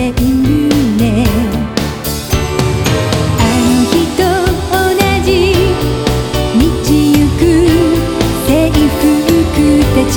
ているね」「あの日と同じ道行く制服たち」